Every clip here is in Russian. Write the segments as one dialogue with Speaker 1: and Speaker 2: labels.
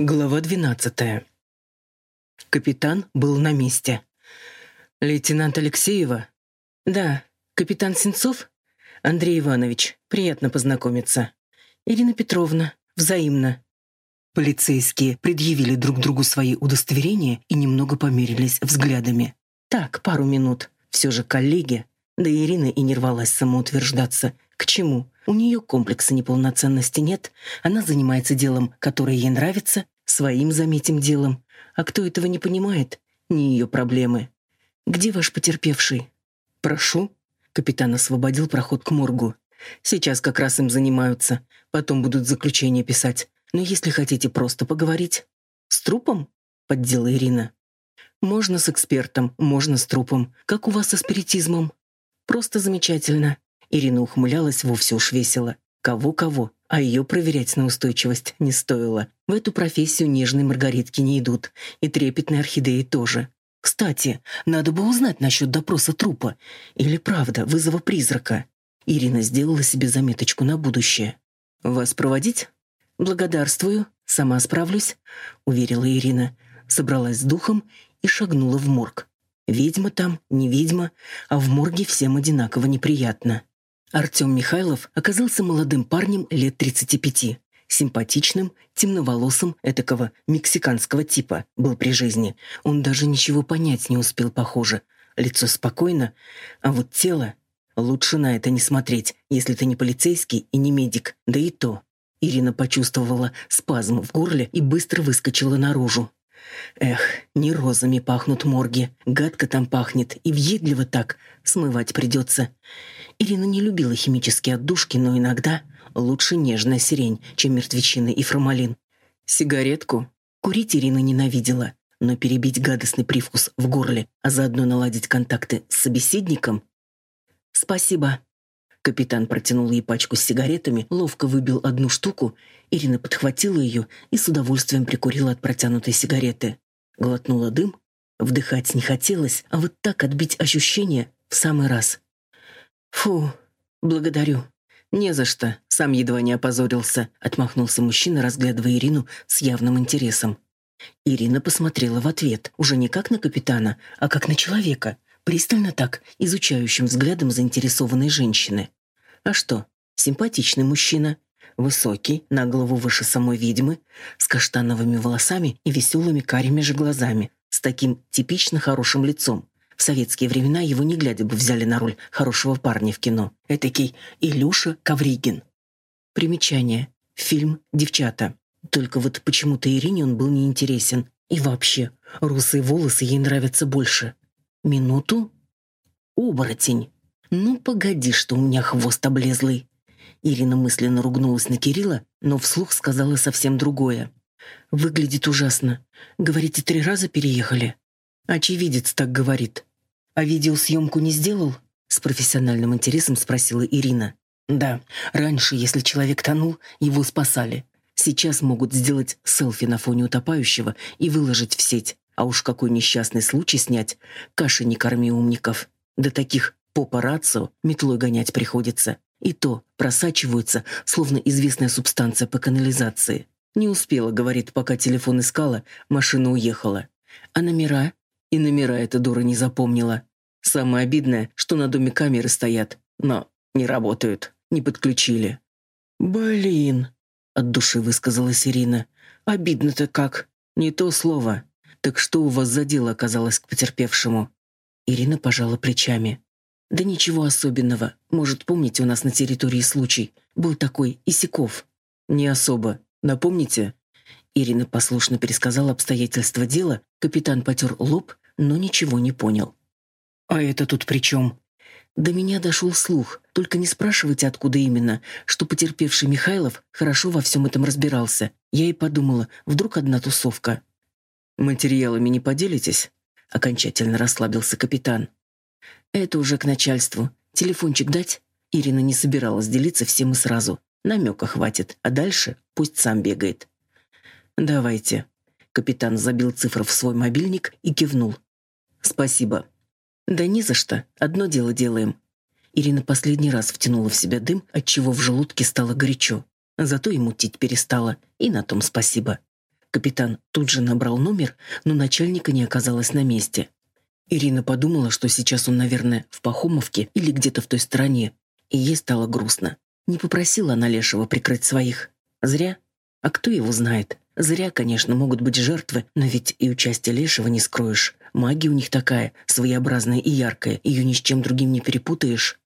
Speaker 1: Глава двенадцатая. Капитан был на месте. «Лейтенант Алексеева?» «Да, капитан Сенцов?» «Андрей Иванович, приятно познакомиться». «Ирина Петровна, взаимно». Полицейские предъявили друг другу свои удостоверения и немного померились взглядами. Так, пару минут. Все же коллеги. Да Ирина и не рвалась самоутверждаться. К чему? У нее комплекса неполноценности нет. Она занимается делом, которое ей нравится, своим, заметим, делом. А кто этого не понимает, не ее проблемы. «Где ваш потерпевший?» «Прошу». Капитан освободил проход к моргу. «Сейчас как раз им занимаются. Потом будут заключение писать. Но если хотите просто поговорить...» «С трупом?» — поддела Ирина. «Можно с экспертом, можно с трупом. Как у вас со спиритизмом?» «Просто замечательно. Ирина ухмылялась вовсе уж весело. Кого-кого, а ее проверять на устойчивость не стоило. В эту профессию нежные маргаритки не идут, и трепетные орхидеи тоже. Кстати, надо бы узнать насчет допроса трупа. Или правда, вызова призрака. Ирина сделала себе заметочку на будущее. «Вас проводить?» «Благодарствую, сама справлюсь», — уверила Ирина. Собралась с духом и шагнула в морг. Ведьма там, не ведьма, а в морге всем одинаково неприятно. Артем Михайлов оказался молодым парнем лет 35. Симпатичным, темноволосым, этакого мексиканского типа, был при жизни. Он даже ничего понять не успел, похоже. Лицо спокойно, а вот тело... Лучше на это не смотреть, если ты не полицейский и не медик, да и то. Ирина почувствовала спазм в горле и быстро выскочила наружу. Эх, не розами пахнут морги, гадко там пахнет, и въедливо так, смывать придется. Ирина не любила химические отдушки, но иногда лучше нежная сирень, чем мертвечины и формалин. Сигаретку курить Ирина ненавидела, но перебить гадостный привкус в горле, а заодно наладить контакты с собеседником... «Спасибо». Капитан протянул ей пачку с сигаретами, ловко выбил одну штуку, Ирина подхватила ее и с удовольствием прикурила от протянутой сигареты. Глотнула дым, вдыхать не хотелось, а вот так отбить ощущение в самый раз. «Фу, благодарю». «Не за что, сам едва не опозорился», — отмахнулся мужчина, разглядывая Ирину с явным интересом. Ирина посмотрела в ответ, уже не как на капитана, а как на человека, пристально так, изучающим взглядом заинтересованной женщины. А что, симпатичный мужчина, высокий, на голову выше самой ведьмы, с каштановыми волосами и веселыми карими же глазами, с таким типично хорошим лицом, в советские времена его не глядя бы взяли на роль хорошего парня в кино. Этакий Илюша Ковригин. Примечание. Фильм «Девчата». Только вот почему-то Ирине он был неинтересен. И вообще, русые волосы ей нравятся больше. Минуту? Оборотень. Ну, погоди, что у меня хвост облезлый. Ирина мысленно ругнулась на Кирилла, но вслух сказала совсем другое. «Выглядит ужасно. Говорите, три раза переехали?» «Очевидец так говорит. «А видеосъемку не сделал?» — с профессиональным интересом спросила Ирина. «Да, раньше, если человек тонул, его спасали. Сейчас могут сделать селфи на фоне утопающего и выложить в сеть. А уж какой несчастный случай снять. Каши не корми умников. До таких по парацию метлой гонять приходится. И то просачиваются, словно известная субстанция по канализации. Не успела, говорит, пока телефон искала, машина уехала. А номера? И номера эта дура не запомнила. Самое обидное, что на доме камеры стоят, но не работают, не подключили. «Блин», — от души высказалась Ирина. «Обидно-то как. Не то слово. Так что у вас за дело оказалось к потерпевшему?» Ирина пожала плечами. «Да ничего особенного. Может, помните, у нас на территории случай. Был такой Исяков». «Не особо. Напомните?» Ирина послушно пересказала обстоятельства дела, капитан потер лоб, но ничего не понял. «А это тут при чем?» До меня дошел слух, только не спрашивайте, откуда именно, что потерпевший Михайлов хорошо во всем этом разбирался. Я и подумала, вдруг одна тусовка. «Материалами не поделитесь?» Окончательно расслабился капитан. «Это уже к начальству. Телефончик дать?» Ирина не собиралась делиться всем и сразу. Намека хватит, а дальше пусть сам бегает. «Давайте». Капитан забил цифру в свой мобильник и кивнул. «Спасибо. «Да не за что. Одно дело делаем». Ирина последний раз втянула в себя дым, отчего в желудке стало горячо. Зато и мутить перестала, и на том спасибо. Капитан тут же набрал номер, но начальника не оказалось на месте. Ирина подумала, что сейчас он, наверное, в Пахомовке или где-то в той стороне, и ей стало грустно. Не попросила она Лешего прикрыть своих. Зря. А кто его знает? Зря, конечно, могут быть жертвы, но ведь и участие Лешего не скроешь. Магия у них такая, своеобразная и яркая, ее ни с чем другим не перепутаешь.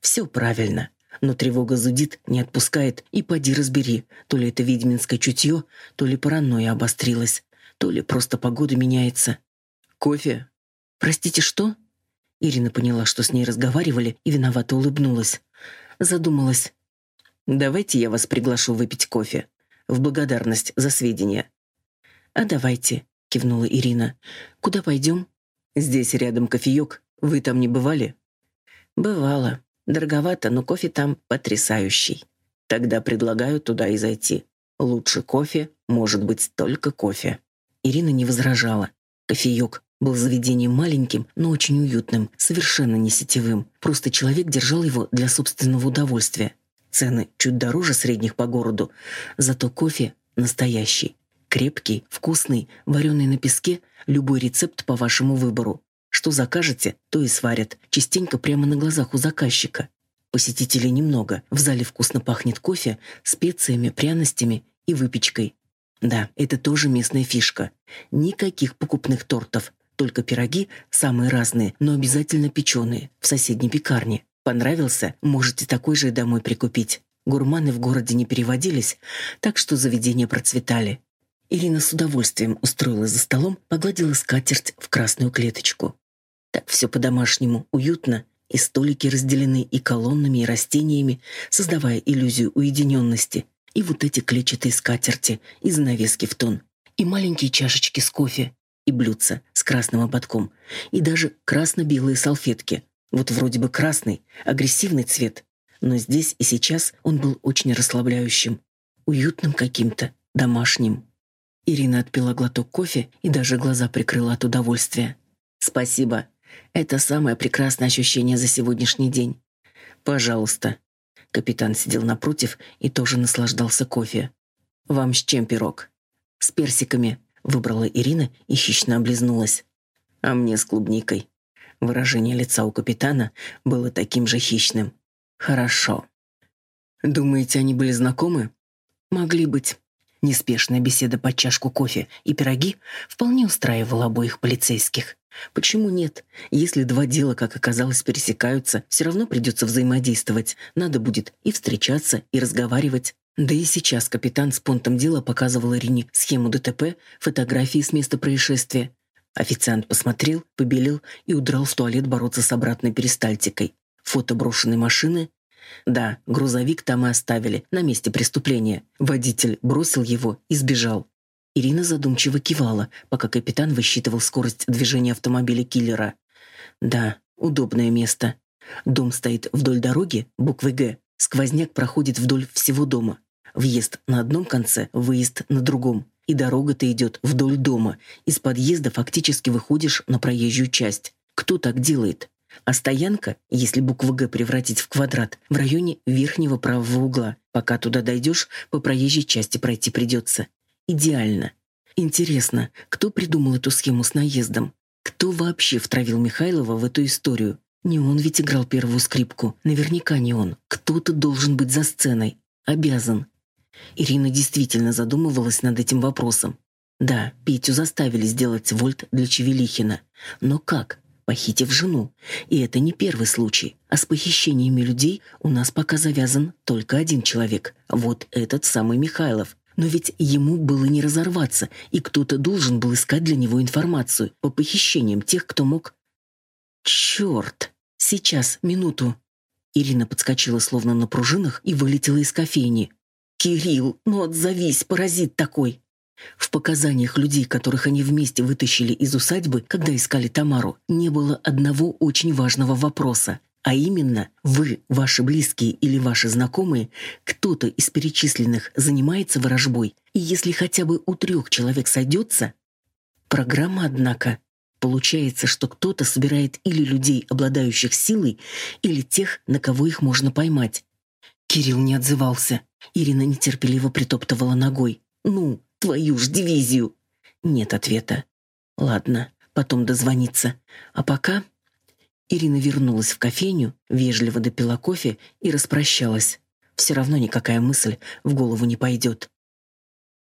Speaker 1: Все правильно. Но тревога зудит, не отпускает, и поди разбери, то ли это ведьминское чутье, то ли паранойя обострилась, то ли просто погода меняется. «Кофе?» «Простите, что?» Ирина поняла, что с ней разговаривали, и виновато улыбнулась. Задумалась. «Давайте я вас приглашу выпить кофе. В благодарность за сведения». «А давайте», — кивнула Ирина. «Куда пойдем?» «Здесь рядом кофеек. Вы там не бывали?» «Бывало. Дороговато, но кофе там потрясающий. Тогда предлагаю туда и зайти. Лучше кофе может быть только кофе». Ирина не возражала. Кофеек был заведением маленьким, но очень уютным, совершенно не сетевым. Просто человек держал его для собственного удовольствия. Цены чуть дороже средних по городу, зато кофе настоящий. Крепкий, вкусный, вареный на песке, любой рецепт по вашему выбору. Что закажете, то и сварят, частенько прямо на глазах у заказчика. Посетителей немного, в зале вкусно пахнет кофе, специями, пряностями и выпечкой. Да, это тоже местная фишка. Никаких покупных тортов, только пироги, самые разные, но обязательно печеные, в соседней пекарне. Понравился? Можете такой же и домой прикупить. Гурманы в городе не переводились, так что заведения процветали. Ирина с удовольствием устроилась за столом, погладила скатерть в красную клеточку. Так все по-домашнему, уютно, и столики разделены и колоннами, и растениями, создавая иллюзию уединенности. И вот эти клетчатые скатерти и занавески в тон. И маленькие чашечки с кофе, и блюдца с красным ободком, и даже красно-белые салфетки. Вот вроде бы красный, агрессивный цвет, но здесь и сейчас он был очень расслабляющим, уютным каким-то, домашним. Ирина отпила глоток кофе и даже глаза прикрыла от удовольствия. «Спасибо. Это самое прекрасное ощущение за сегодняшний день. Пожалуйста». Капитан сидел напротив и тоже наслаждался кофе. «Вам с чем пирог?» «С персиками», Выбрала Ирина и хищно облизнулась. А мне с клубникой. Выражение лица у капитана было таким же хищным. Хорошо. Думаете, они были знакомы? Могли быть. Неспешная беседа под чашку кофе и пироги вполне устраивала обоих полицейских. Почему нет? Если два дела, как оказалось, пересекаются, все равно придется взаимодействовать. Надо будет и встречаться, и разговаривать. Да и сейчас капитан с понтом дела показывал Ирине схему ДТП, фотографии с места происшествия. Официант посмотрел, побелел и удрал в туалет бороться с обратной перистальтикой. Фото брошенной машины. Да, грузовик там и оставили, на месте преступления. Водитель бросил его и сбежал. Ирина задумчиво кивала, пока капитан высчитывал скорость движения автомобиля киллера. Да, удобное место. Дом стоит вдоль дороги, буквы «Г». Сквозняк проходит вдоль всего дома. Въезд на одном конце, выезд на другом. И дорога-то идет вдоль дома. Из подъезда фактически выходишь на проезжую часть. Кто так делает? А стоянка, если букву «Г» превратить в квадрат, в районе верхнего правого угла. Пока туда дойдешь, по проезжей части пройти придется. Идеально. Интересно, кто придумал эту схему с наездом? Кто вообще втравил Михайлова в эту историю? Не он ведь играл первую скрипку. Наверняка не он. Кто-то должен быть за сценой. Обязан. Ирина действительно задумывалась над этим вопросом. Да, Петю заставили сделать вольт для Чевелихина. Но как? Похитив жену. И это не первый случай. А с похищениями людей у нас пока завязан только один человек. Вот этот самый Михайлов. Но ведь ему было не разорваться, и кто-то должен был искать для него информацию по похищениям тех, кто мог... Черт! Сейчас, минуту. Ирина подскочила словно на пружинах и вылетела из кофейни. «Кирилл, ну отзовись, паразит такой!» В показаниях людей, которых они вместе вытащили из усадьбы, когда искали Тамару, не было одного очень важного вопроса. А именно, вы, ваши близкие или ваши знакомые, кто-то из перечисленных занимается ворожбой, и если хотя бы у трех человек сойдется... Программа, однако, получается, что кто-то собирает или людей, обладающих силой, или тех, на кого их можно поймать. Кирилл не отзывался. Ирина нетерпеливо притоптывала ногой. «Ну, Твою ж дивизию. Нет ответа. Ладно, потом дозвониться. А пока... Ирина вернулась в кофейню, вежливо допила кофе и распрощалась. Все равно никакая мысль в голову не пойдет.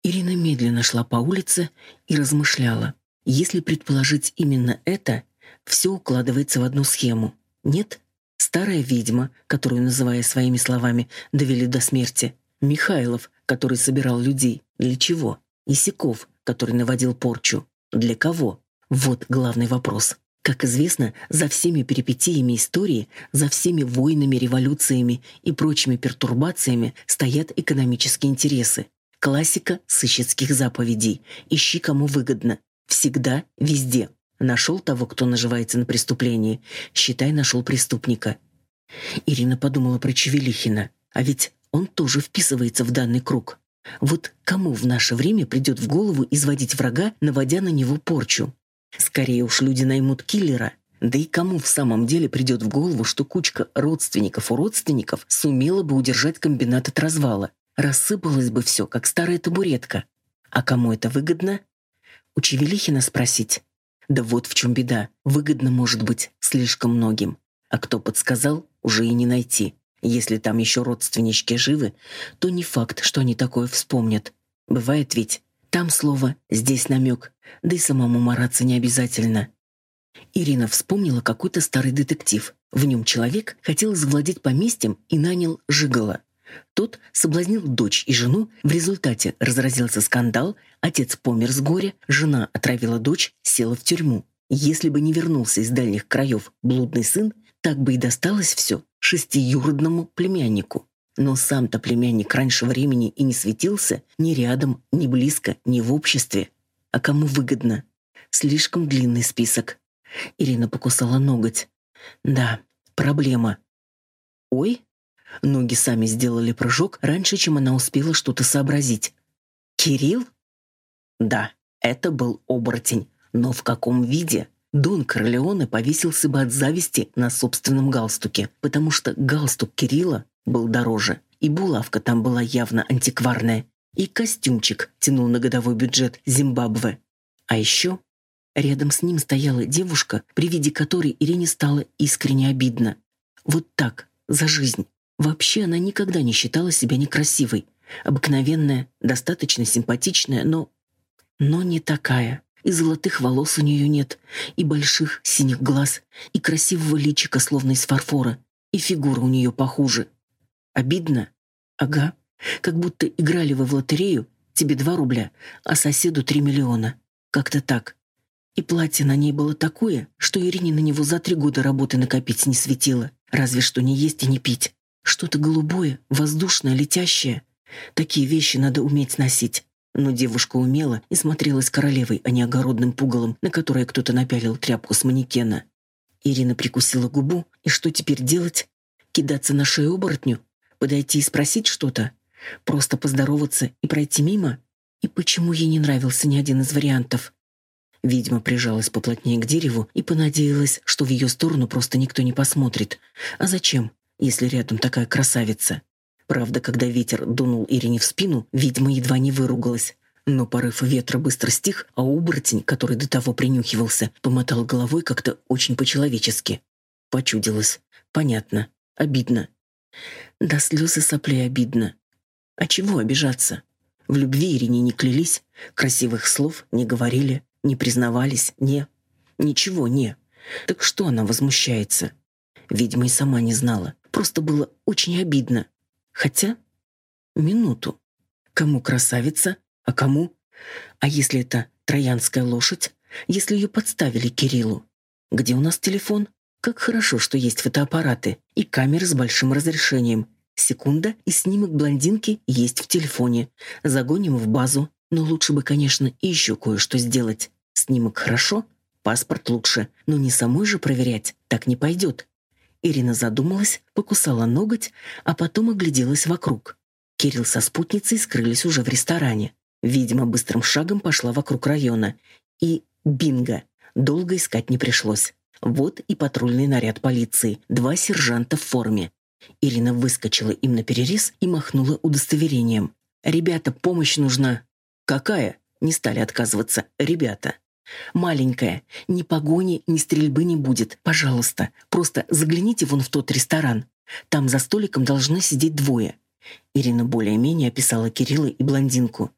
Speaker 1: Ирина медленно шла по улице и размышляла. Если предположить именно это, все укладывается в одну схему. Нет? Старая ведьма, которую, называя своими словами, довели до смерти. Михайлов, который собирал людей. Для чего? Исяков, который наводил порчу. Для кого? Вот главный вопрос. Как известно, за всеми перипетиями истории, за всеми войнами, революциями и прочими пертурбациями стоят экономические интересы. Классика сыщицких заповедей. Ищи, кому выгодно. Всегда, везде. Нашел того, кто наживается на преступлении. Считай, нашел преступника. Ирина подумала про Чевелихина. А ведь он тоже вписывается в данный круг. Вот кому в наше время придет в голову изводить врага, наводя на него порчу? Скорее уж люди наймут киллера. Да и кому в самом деле придет в голову, что кучка родственников у родственников сумела бы удержать комбинат от развала? Рассыпалось бы все, как старая табуретка. А кому это выгодно? У Чевелихина спросить. Да вот в чем беда. Выгодно может быть слишком многим. А кто подсказал, уже и не найти. Если там еще родственнички живы, то не факт, что они такое вспомнят. Бывает ведь. Там слово, здесь намек. Да и самому мараться не обязательно. Ирина вспомнила какой-то старый детектив. В нем человек хотел завладеть поместьем и нанял Жигала. Тот соблазнил дочь и жену, в результате разразился скандал, отец помер с горя, жена отравила дочь, села в тюрьму. Если бы не вернулся из дальних краев блудный сын, так бы и досталось все шестиюродному племяннику. Но сам-то племянник раньше времени и не светился ни рядом, ни близко, ни в обществе. А кому выгодно? Слишком длинный список. Ирина покусала ноготь. Да, проблема. Ой, ноги сами сделали прыжок раньше, чем она успела что-то сообразить. Кирилл? Да, это был оборотень. Но в каком виде? Дон Корлеоне повесился бы от зависти на собственном галстуке, потому что галстук Кирилла был дороже, и булавка там была явно антикварная, и костюмчик тянул на годовой бюджет Зимбабве. А еще рядом с ним стояла девушка, при виде которой Ирине стало искренне обидно. Вот так, за жизнь. Вообще она никогда не считала себя некрасивой. Обыкновенная, достаточно симпатичная, но... Но не такая. И золотых волос у нее нет, и больших синих глаз, и красивого личика, словно из фарфора, и фигура у нее похуже. Обидно? Ага. Как будто играли вы в лотерею, тебе два рубля, а соседу три миллиона. Как-то так. И платье на ней было такое, что Ирине на него за три года работы накопить не светило. Разве что не есть и не пить. Что-то голубое, воздушное, летящее. Такие вещи надо уметь носить. Но девушка умела и смотрелась королевой, а не огородным пугалом, на которое кто-то напялил тряпку с манекена. Ирина прикусила губу, и что теперь делать? Кидаться на шею оборотню? Подойти и спросить что-то? Просто поздороваться и пройти мимо? И почему ей не нравился ни один из вариантов? Ведьма прижалась поплотнее к дереву и понадеялась, что в ее сторону просто никто не посмотрит. А зачем, если рядом такая красавица? Правда, когда ветер дунул Ирине в спину, ведьма едва не выругалась. Но порыв ветра быстро стих, а оборотень, который до того принюхивался, помотал головой как-то очень по-человечески. Почудилось. Понятно. Обидно. Да слезы соплей обидно. А чего обижаться? В любви Ирине не клялись, красивых слов не говорили, не признавались, не. Ничего не. Так что она возмущается? Ведьма и сама не знала. Просто было очень обидно. Хотя... Минуту. Кому красавица, а кому... А если это троянская лошадь? Если ее подставили Кириллу? Где у нас телефон? Как хорошо, что есть фотоаппараты и камеры с большим разрешением. Секунда, и снимок блондинки есть в телефоне. Загоним в базу. Но лучше бы, конечно, и еще кое-что сделать. Снимок хорошо, паспорт лучше. Но не самой же проверять, так не пойдет. Ирина задумалась, покусала ноготь, а потом огляделась вокруг. Кирилл со спутницей скрылись уже в ресторане. Видимо, быстрым шагом пошла вокруг района. И бинго! Долго искать не пришлось. Вот и патрульный наряд полиции. Два сержанта в форме. Ирина выскочила им на перерез и махнула удостоверением. «Ребята, помощь нужна!» «Какая?» — не стали отказываться ребята. «Маленькая. Ни погони, ни стрельбы не будет. Пожалуйста, просто загляните вон в тот ресторан. Там за столиком должны сидеть двое». Ирина более-менее описала Кирилла и блондинку.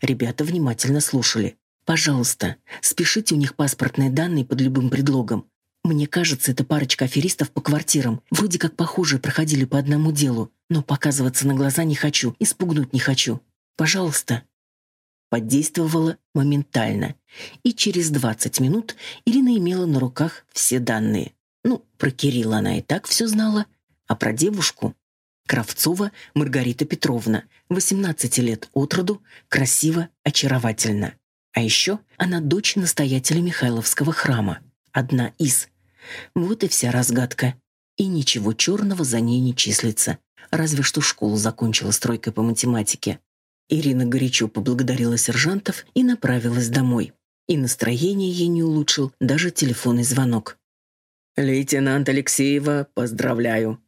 Speaker 1: Ребята внимательно слушали. «Пожалуйста, спешите у них паспортные данные под любым предлогом. Мне кажется, это парочка аферистов по квартирам. Вроде как похожие проходили по одному делу. Но показываться на глаза не хочу, испугнуть не хочу. Пожалуйста». Подействовала моментально. И через 20 минут Ирина имела на руках все данные. Ну, про Кирилла она и так все знала, а про девушку Кравцова Маргарита Петровна, 18 лет от роду, красиво, очаровательно. А еще она дочь настоятеля Михайловского храма. Одна из. Вот и вся разгадка. И ничего черного за ней не числится. Разве что школу закончила стройкой по математике. Ирина горячо поблагодарила сержантов и направилась домой. И настроение ей не улучшил даже телефонный звонок. «Лейтенант Алексеева, поздравляю».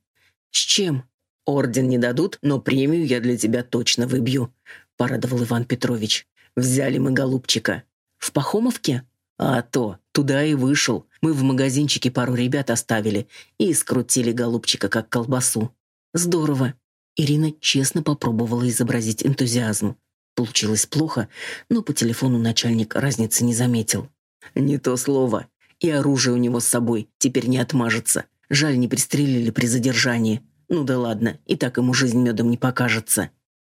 Speaker 1: «С чем?» «Орден не дадут, но премию я для тебя точно выбью», — порадовал Иван Петрович. «Взяли мы голубчика». «В Пахомовке?» «А то, туда и вышел. Мы в магазинчике пару ребят оставили и скрутили голубчика, как колбасу». «Здорово». Ирина честно попробовала изобразить энтузиазм. Получилось плохо, но по телефону начальник разницы не заметил. «Не то слово. И оружие у него с собой теперь не отмажется. Жаль, не пристрелили при задержании. Ну да ладно, и так ему жизнь медом не покажется.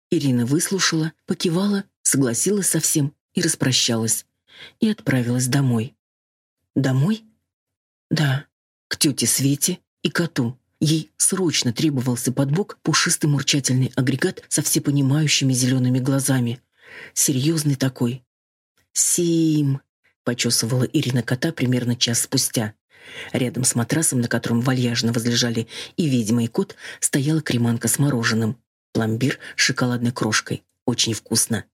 Speaker 1: Ирина выслушала, покивала, согласилась со всем и распрощалась. И отправилась домой. Домой? Да, к тете Свете и коту. Ей срочно требовался под бок пушистый мурчательный агрегат со всепонимающими зелеными глазами. Серьезный такой. «Сим!» — почесывала Ирина кота примерно час спустя. Рядом с матрасом, на котором вальяжно возлежали и ведьма, и кот, стояла креманка с мороженым. Пломбир с шоколадной крошкой. Очень вкусно.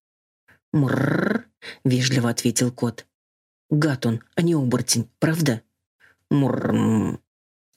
Speaker 1: «Мрррр», — вежливо ответил кот. «Гад он, а не оборотень, правда?» «Мрррр».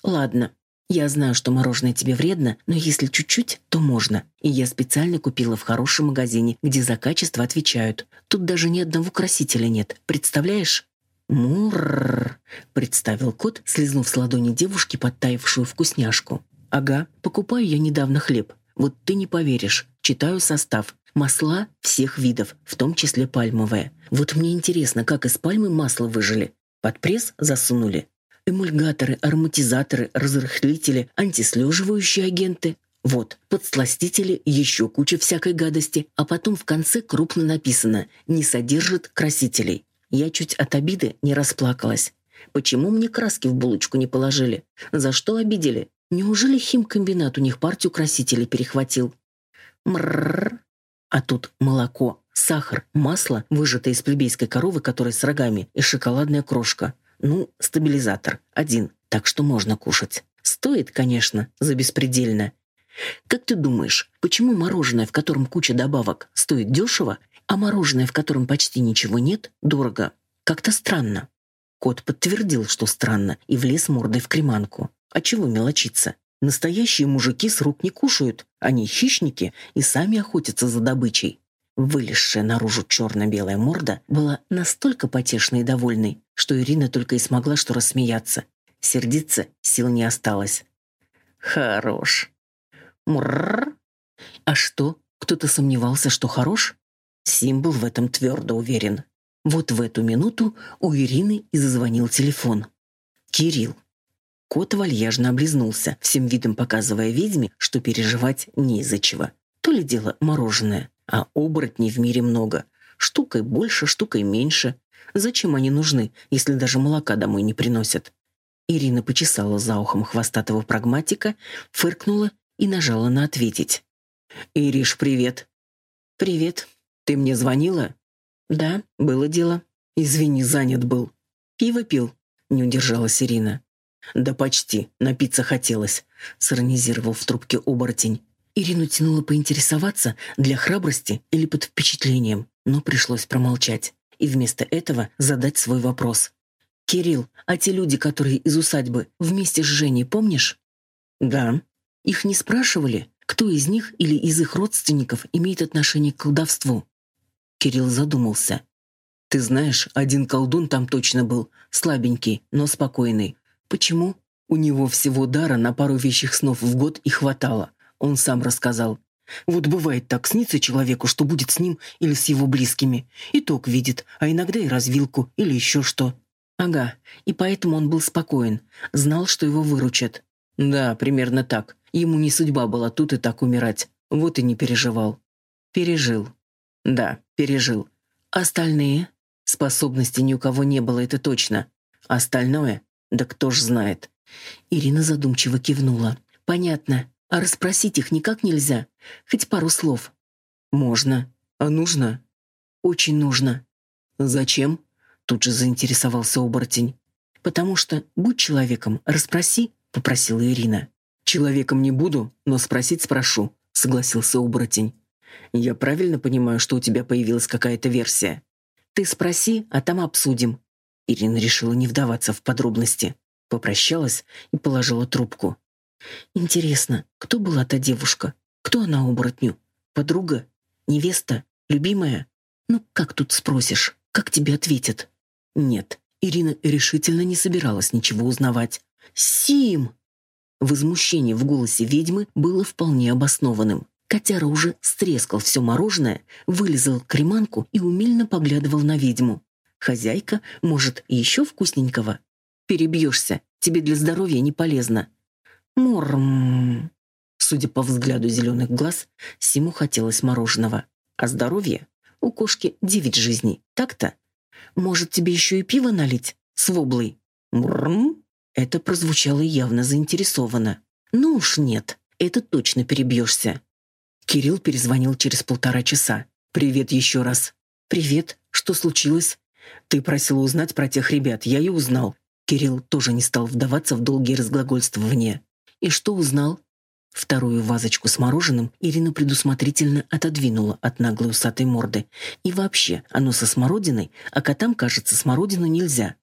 Speaker 1: «Ладно, я знаю, что мороженое тебе вредно, но если чуть-чуть, то можно. И я специально купила в хорошем магазине, где за качество отвечают. Тут даже ни одного красителя нет, представляешь?» «Мурррр», — представил кот, слезнув с ладони девушки подтаявшую вкусняшку. «Ага, покупаю я недавно хлеб. Вот ты не поверишь. Читаю состав. Масла всех видов, в том числе пальмовое. Вот мне интересно, как из пальмы масло выжили. Под пресс засунули. Эмульгаторы, ароматизаторы, разрыхлители, антислеживающие агенты. Вот, подсластители, еще куча всякой гадости. А потом в конце крупно написано «не содержит красителей». Я чуть от обиды не расплакалась. Почему мне краски в булочку не положили? За что обидели? Неужели химкомбинат у них партию красителей перехватил? Мрррр. А тут молоко, сахар, масло, выжатое из плебейской коровы, которая с рогами, и шоколадная крошка. Ну, стабилизатор. Один. Так что можно кушать. Стоит, конечно, за беспредельно. Как ты думаешь, почему мороженое, в котором куча добавок, стоит дешево, а мороженое, в котором почти ничего нет, дорого. Как-то странно. Кот подтвердил, что странно, и влез мордой в креманку. А чего мелочиться? Настоящие мужики с рук не кушают. Они хищники и сами охотятся за добычей. Вылезшая наружу черно-белая морда была настолько потешной и довольной, что Ирина только и смогла что рассмеяться. Сердиться сил не осталось. «Хорош». «Мурррр». «А что, кто-то сомневался, что хорош?» Символ в этом твердо уверен. Вот в эту минуту у Ирины и зазвонил телефон. Кирилл. Кот вальяжно облизнулся, всем видом показывая ведьме, что переживать не из-за чего. То ли дело мороженое, а оборотней в мире много. Штукой больше, штукой меньше. Зачем они нужны, если даже молока домой не приносят? Ирина почесала за ухом хвостатого прагматика, фыркнула и нажала на «ответить». «Ириш, привет». «Привет», «Ты мне звонила?» «Да, было дело. Извини, занят был. Пиво пил?» — не удержалась Ирина. «Да почти. Напиться хотелось», — сиронизировал в трубке оборотень. Ирину тянуло поинтересоваться для храбрости или под впечатлением, но пришлось промолчать и вместо этого задать свой вопрос. «Кирилл, а те люди, которые из усадьбы, вместе с Женей, помнишь?» «Да». «Их не спрашивали, кто из них или из их родственников имеет отношение к колдовству?» Кирилл задумался. «Ты знаешь, один колдун там точно был, слабенький, но спокойный. Почему? У него всего дара на пару вещих снов в год и хватало. Он сам рассказал. Вот бывает так, снится человеку, что будет с ним или с его близкими. Итог видит, а иногда и развилку, или еще что. Ага, и поэтому он был спокоен, знал, что его выручат. Да, примерно так. Ему не судьба была тут и так умирать. Вот и не переживал. Пережил. Да, пережил. Остальные? Способностей ни у кого не было, это точно. Остальное? Да кто ж знает. Ирина задумчиво кивнула. Понятно. А расспросить их никак нельзя? Хоть пару слов. Можно. А нужно? Очень нужно. Зачем? Тут же заинтересовался оборотень. Потому что, будь человеком, расспроси, попросила Ирина. Человеком не буду, но спросить спрошу, согласился оборотень. Я правильно понимаю, что у тебя появилась какая-то версия? Ты спроси, а там обсудим. Ирина решила не вдаваться в подробности. Попрощалась и положила трубку. Интересно, кто была та девушка? Кто она оборотню? Подруга? Невеста? Любимая? Ну, как тут спросишь? Как тебе ответят? Нет, Ирина решительно не собиралась ничего узнавать. «Сим!» Возмущение в голосе ведьмы было вполне обоснованным. Котяра уже стрескал все мороженое, вылезал креманку и умильно поглядывал на ведьму. «Хозяйка, может, еще вкусненького?» «Перебьешься, тебе для здоровья не полезно», Мурм. Судя по взгляду зеленых глаз, Симу хотелось мороженого. А здоровье? У кошки девять жизней. Так-то? Может, тебе еще и пиво налить? С воблой? Мурм. Это прозвучало явно заинтересованно. Ну уж нет, это точно перебьешься. Кирилл перезвонил через полтора часа. «Привет еще раз». «Привет. Что случилось?» «Ты просила узнать про тех ребят. Я и узнал». Кирилл тоже не стал вдаваться в долгие разглагольствования. И что узнал? Вторую вазочку с мороженым Ирина предусмотрительно отодвинула от наглой усатой морды. И вообще, оно со смородиной, а котам, кажется, смородину нельзя.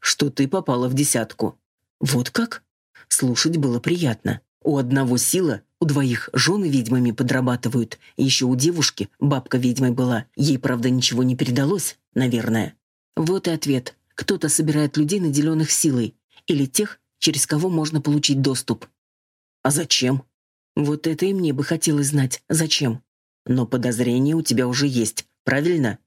Speaker 1: Что ты попала в десятку. Вот как? Слушать было приятно. У одного сила, у двоих жены ведьмами подрабатывают, еще у девушки бабка ведьмой была. Ей, правда, ничего не передалось, наверное. Вот и ответ. Кто-то собирает людей, наделенных силой, или тех, через кого можно получить доступ. А зачем? Вот это и мне бы хотелось знать, зачем. Но подозрение у тебя уже есть, правильно?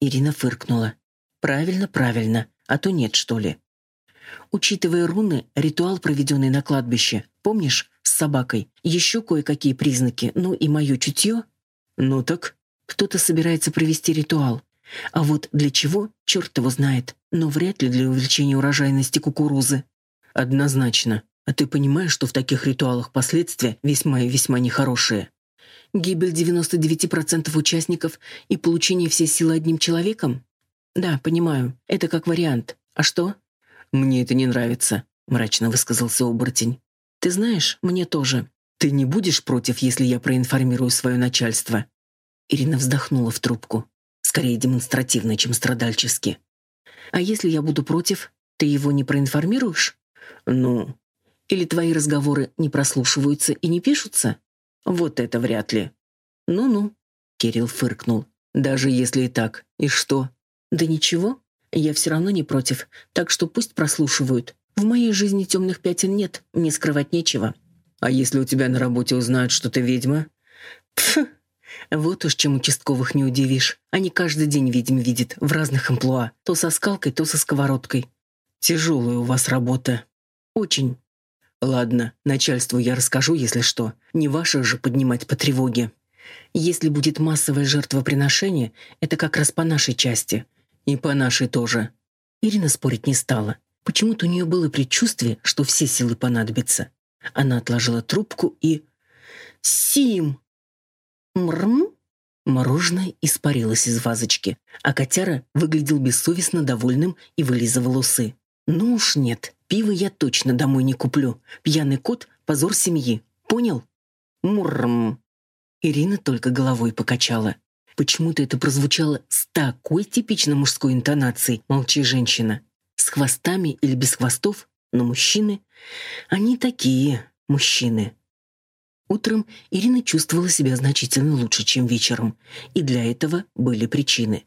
Speaker 1: Ирина фыркнула. Правильно, правильно, а то нет, что ли. Учитывая руны, ритуал, проведенный на кладбище, помнишь, с собакой, еще кое-какие признаки, ну и мое чутье? Ну так, кто-то собирается провести ритуал. А вот для чего, черт его знает, но вряд ли для увеличения урожайности кукурузы. Однозначно. А ты понимаешь, что в таких ритуалах последствия весьма и весьма нехорошие? Гибель 99% участников и получение всей силы одним человеком? Да, понимаю. Это как вариант. А что? Мне это не нравится, мрачно высказался оборотень. Ты знаешь, мне тоже. Ты не будешь против, если я проинформирую свое начальство? Ирина вздохнула в трубку. Скорее демонстративно, чем страдальчески. А если я буду против, ты его не проинформируешь? Ну, или твои разговоры не прослушиваются и не пишутся? Вот это вряд ли. Ну-ну, Кирилл фыркнул. Даже если и так, и что? Да ничего, я все равно не против, так что пусть прослушивают. В моей жизни темных пятен нет, мне скрывать нечего. А если у тебя на работе узнают, что ты ведьма? Пф, вот уж чем участковых не удивишь. Они каждый день ведьм видят в разных амплуа. То со скалкой, то со сковородкой. Тяжелая у вас работа. Очень. Ладно, начальству я расскажу, если что. Не ваших же поднимать по тревоге. Если будет массовое жертвоприношение, это как раз по нашей части. И по нашей тоже. Ирина спорить не стала. Почему-то у нее было предчувствие, что все силы понадобятся. Она отложила трубку и... «Сим!» «Мрм?» Мороженое испарилось из вазочки, а котяра выглядел бессовестно довольным и вылизывал усы. «Ну уж нет, пиво я точно домой не куплю. Пьяный кот — позор семьи. Понял?» «Муррм». Ирина только головой покачала. Почему-то это прозвучало с такой типично мужской интонацией «молчи, женщина». С хвостами или без хвостов, но мужчины... Они такие мужчины. Утром Ирина чувствовала себя значительно лучше, чем вечером, и для этого были причины.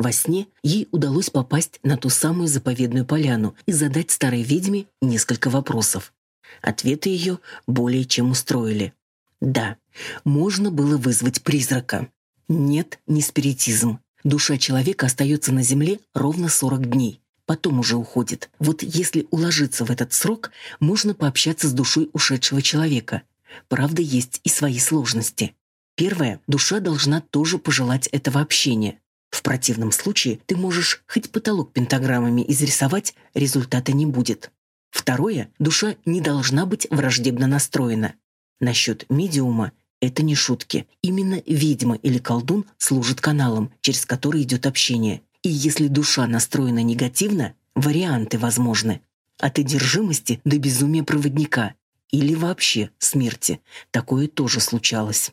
Speaker 1: Во сне ей удалось попасть на ту самую заповедную поляну и задать старой ведьме несколько вопросов. Ответы ее более чем устроили. Да, можно было вызвать призрака. Нет, не спиритизм. Душа человека остается на земле ровно 40 дней. Потом уже уходит. Вот если уложиться в этот срок, можно пообщаться с душой ушедшего человека. Правда, есть и свои сложности. Первое, душа должна тоже пожелать этого общения. В противном случае ты можешь хоть потолок пентаграммами изрисовать, результата не будет. Второе, душа не должна быть враждебно настроена. Насчет медиума это не шутки. Именно ведьма или колдун служит каналом, через который идет общение. И если душа настроена негативно, варианты возможны. От одержимости до безумия проводника или вообще смерти. Такое тоже случалось.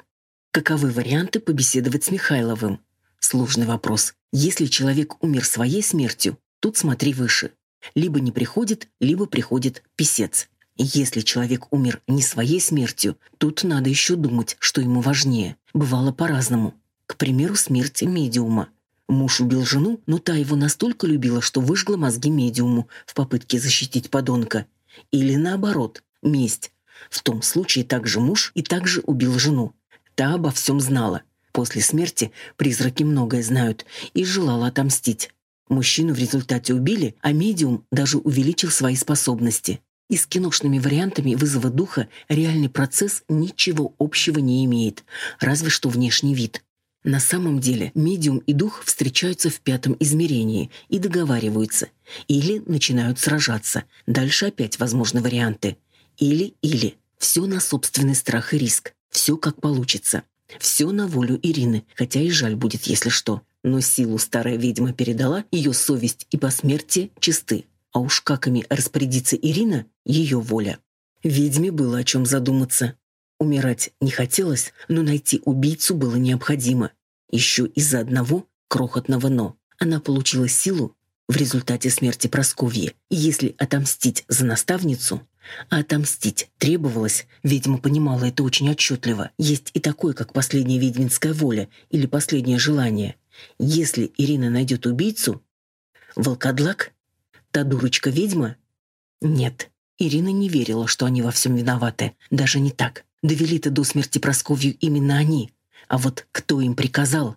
Speaker 1: Каковы варианты побеседовать с Михайловым? Сложный вопрос. Если человек умер своей смертью, тут смотри выше. Либо не приходит, либо приходит писец. Если человек умер не своей смертью, тут надо еще думать, что ему важнее. Бывало по-разному. К примеру, смерть медиума. Муж убил жену, но та его настолько любила, что выжгла мозги медиуму в попытке защитить подонка. Или наоборот, месть. В том случае также муж и также убил жену. Та обо всем знала. После смерти призраки многое знают и желала отомстить. Мужчину в результате убили, а медиум даже увеличил свои способности. И с киношными вариантами вызова духа реальный процесс ничего общего не имеет, разве что внешний вид. На самом деле медиум и дух встречаются в пятом измерении и договариваются. Или начинают сражаться. Дальше опять возможны варианты. Или-или. Все на собственный страх и риск. Все как получится. Все на волю Ирины, хотя и жаль будет, если что. Но силу старая ведьма передала, ее совесть и посмертие чисты. А уж как ими распорядится Ирина, ее воля. Ведьме было о чем задуматься. Умирать не хотелось, но найти убийцу было необходимо. Еще из-за одного крохотного «но». Она получила силу в результате смерти Просковьи. И если отомстить за наставницу, отомстить требовалось, ведьма понимала это очень отчетливо. Есть и такое, как последняя ведьминская воля или последнее желание. Если Ирина найдет убийцу, волкодлак, та дурочка-ведьма? Нет, Ирина не верила, что они во всем виноваты. Даже не так. Довели-то до смерти Просковью именно они. А вот кто им приказал?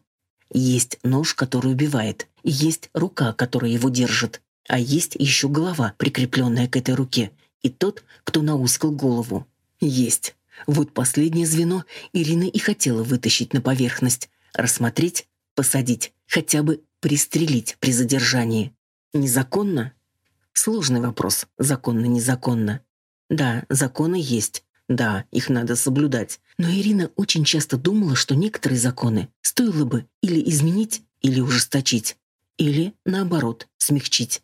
Speaker 1: Есть нож, который убивает. Есть рука, которая его держит. А есть еще голова, прикрепленная к этой руке и тот, кто науськал голову. Есть. Вот последнее звено Ирина и хотела вытащить на поверхность, рассмотреть, посадить, хотя бы пристрелить при задержании. Незаконно? Сложный вопрос, законно-незаконно. Да, законы есть. Да, их надо соблюдать. Но Ирина очень часто думала, что некоторые законы стоило бы или изменить, или ужесточить. Или, наоборот, смягчить.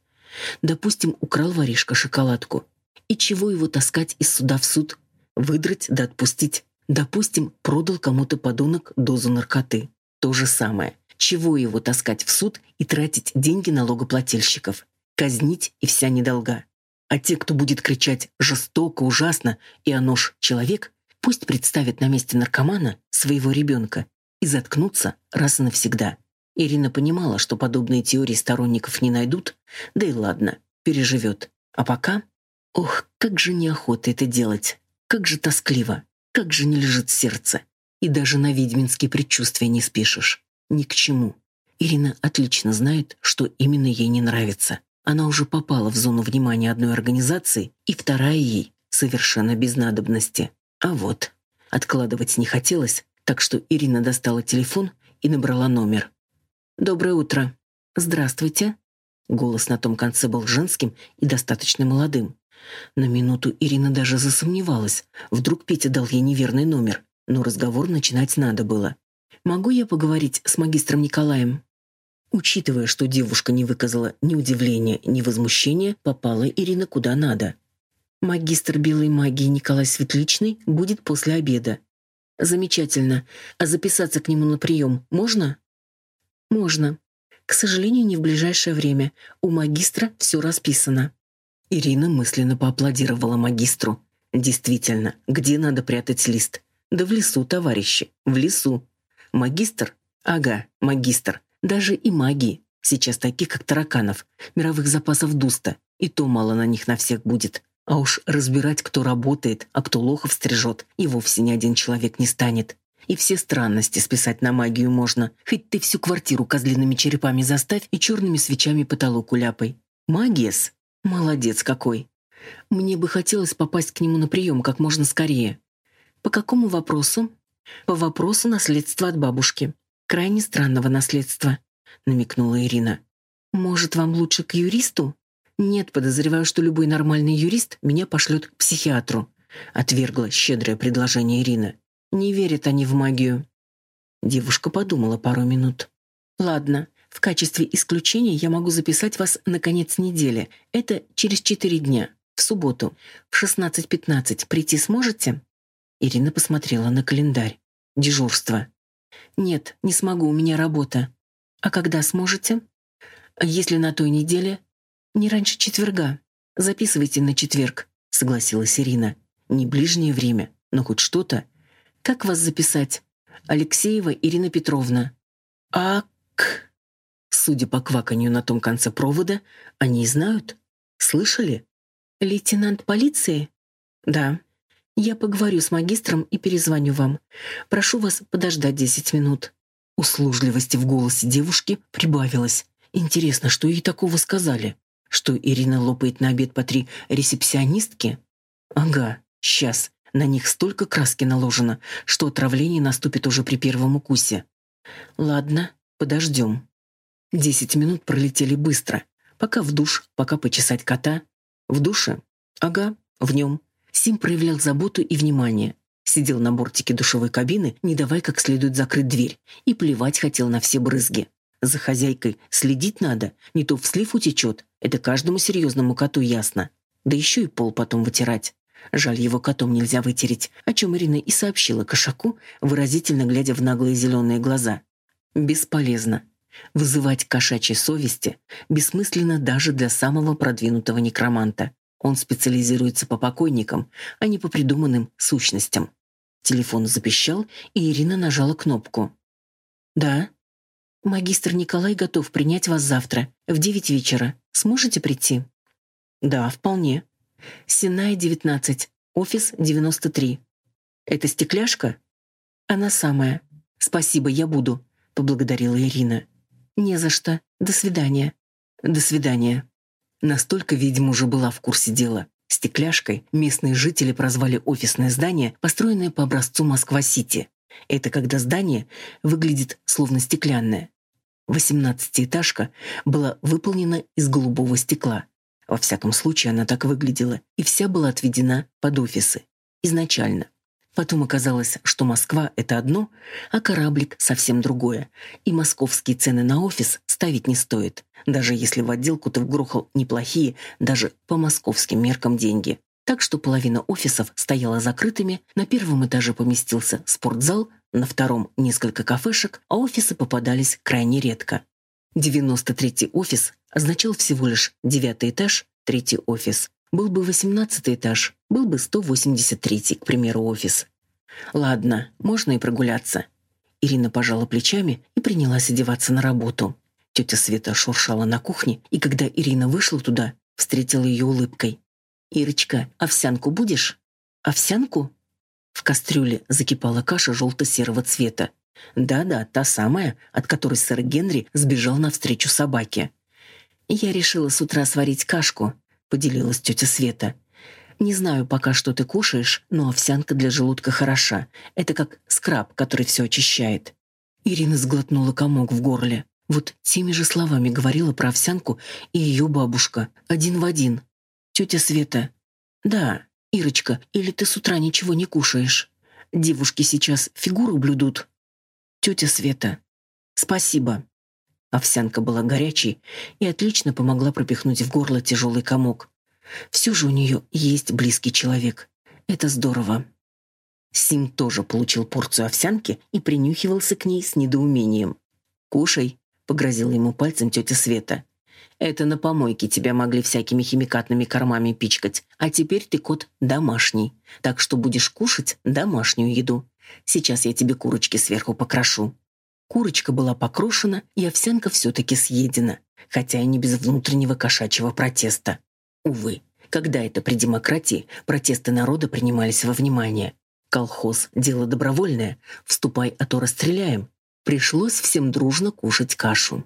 Speaker 1: Допустим, украл воришка шоколадку. И чего его таскать из суда в суд? Выдрать да отпустить. Допустим, продал кому-то подонок дозу наркоты. То же самое. Чего его таскать в суд и тратить деньги налогоплательщиков? Казнить и вся недолга. А те, кто будет кричать «жестоко, ужасно» и «а нож человек», пусть представят на месте наркомана своего ребенка и заткнутся раз и навсегда. Ирина понимала, что подобные теории сторонников не найдут, да и ладно, переживет. А пока Ох, как же неохота это делать. Как же тоскливо. Как же не лежит сердце. И даже на ведьминские предчувствия не спешишь. Ни к чему. Ирина отлично знает, что именно ей не нравится. Она уже попала в зону внимания одной организации, и вторая ей совершенно без надобности. А вот, откладывать не хотелось, так что Ирина достала телефон и набрала номер. «Доброе утро». «Здравствуйте». Голос на том конце был женским и достаточно молодым. На минуту Ирина даже засомневалась. Вдруг Петя дал ей неверный номер, но разговор начинать надо было. «Могу я поговорить с магистром Николаем?» Учитывая, что девушка не выказала ни удивления, ни возмущения, попала Ирина куда надо. «Магистр белой магии Николай Светличный будет после обеда». «Замечательно. А записаться к нему на прием можно?» «Можно. К сожалению, не в ближайшее время. У магистра все расписано». Ирина мысленно поаплодировала магистру. Действительно, где надо прятать лист? Да в лесу, товарищи, в лесу. Магистр? Ага, магистр. Даже и маги. Сейчас таких, как тараканов. Мировых запасов дуста. И то мало на них на всех будет. А уж разбирать, кто работает, а кто лохов стрижет, и вовсе ни один человек не станет. И все странности списать на магию можно. Хоть ты всю квартиру козлиными черепами заставь и черными свечами потолок уляпай. Магиес? Молодец какой. Мне бы хотелось попасть к нему на прием как можно скорее. По какому вопросу? По вопросу наследства от бабушки. Крайне странного наследства, намекнула Ирина. Может, вам лучше к юристу? Нет, подозреваю, что любой нормальный юрист меня пошлет к психиатру. Отвергла щедрое предложение Ирина. Не верят они в магию. Девушка подумала пару минут. Ладно, в качестве исключения я могу записать вас на конец недели. Это через четыре дня, в субботу. В 16.15 прийти сможете? Ирина посмотрела на календарь. Дежурство. Нет, не смогу, у меня работа. А когда сможете? Если на той неделе, не раньше четверга. Записывайте на четверг, согласилась Ирина. Не ближнее время, но хоть что-то как вас записать? Алексеева Ирина Петровна. Ак. Судя по кваканью на том конце провода, они знают. Слышали? Лейтенант полиции? Да. Я поговорю с магистром и перезвоню вам. Прошу вас подождать десять минут. Услужливости в голосе девушки прибавилось. Интересно, что ей такого сказали? Что Ирина лопает на обед по три ресепсионистки? Ага, сейчас. На них столько краски наложено, что отравление наступит уже при первом укусе. Ладно, подождем. Десять минут пролетели быстро. Пока в душ, пока почесать кота. В душе? Ага, в нем. Сим проявлял заботу и внимание. Сидел на бортике душевой кабины, не давая как следует закрыть дверь, и плевать хотел на все брызги. За хозяйкой следить надо, не то в слив утечет, это каждому серьезному коту ясно. Да еще и пол потом вытирать. Жаль, его котом нельзя вытереть, о чем Ирина и сообщила кошаку, выразительно глядя в наглые зеленые глаза. Бесполезно. Вызывать кошачьей совести бессмысленно даже для самого продвинутого некроманта. Он специализируется по покойникам, а не по придуманным сущностям. Телефон запищал, и Ирина нажала кнопку. «Да?» «Магистр Николай готов принять вас завтра, в девять вечера. Сможете прийти?» «Да, вполне», Синая, 19, офис 93. Это стекляшка? Она самая. Спасибо, я буду, поблагодарила Ирина. Не за что. До свидания. До свидания. Настолько, видимо, уже была в курсе дела. Стекляшкой местные жители прозвали офисное здание, построенное по образцу Москва-Сити. Это когда здание выглядит словно стеклянное. Восемнадцатиэтажка была выполнена из голубого стекла. Во всяком случае, она так выглядела, и вся была отведена под офисы. Изначально. Потом оказалось, что Москва — это одно, а кораблик — совсем другое, и московские цены на офис ставить не стоит, даже если в отделку ты вгрохал неплохие, даже по московским меркам деньги. Так что половина офисов стояла закрытыми, на первом этаже поместился спортзал, на втором — несколько кафешек, а офисы попадались крайне редко. 93-й офис означал всего лишь девятый этаж, третий офис. Был бы восемнадцатый этаж, был бы 183-й, к примеру, офис. Ладно, можно и прогуляться. Ирина пожала плечами и принялась одеваться на работу. Тетя Света шуршала на кухне, и когда Ирина вышла туда, встретила ее улыбкой. «Ирочка, овсянку будешь?» «Овсянку?» В кастрюле закипала каша желто-серого цвета. Да-да, та самая, от которой сэр Генри сбежал навстречу собаке. «Я решила с утра сварить кашку», — поделилась тетя Света. «Не знаю пока, что ты кушаешь, но овсянка для желудка хороша. Это как скраб, который все очищает». Ирина сглотнула комок в горле. Вот теми же словами говорила про овсянку и ее бабушка. Один в один. «Тетя Света». «Да, Ирочка, или ты с утра ничего не кушаешь? Девушки сейчас фигуру блюдут». «Тетя Света». «Спасибо». Овсянка была горячей и отлично помогла пропихнуть в горло тяжелый комок. Все же у нее есть близкий человек. Это здорово. Сим тоже получил порцию овсянки и принюхивался к ней с недоумением. «Кушай», — погрозила ему пальцем тетя Света. «Это на помойке тебя могли всякими химикатными кормами пичкать, а теперь ты кот домашний, так что будешь кушать домашнюю еду. Сейчас я тебе курочки сверху покрошу». Курочка была покрошена, и овсянка все-таки съедена, хотя и не без внутреннего кошачьего протеста. Увы, когда это при демократии протесты народа принимались во внимание? Колхоз — дело добровольное, вступай, а то расстреляем. Пришлось всем дружно кушать кашу.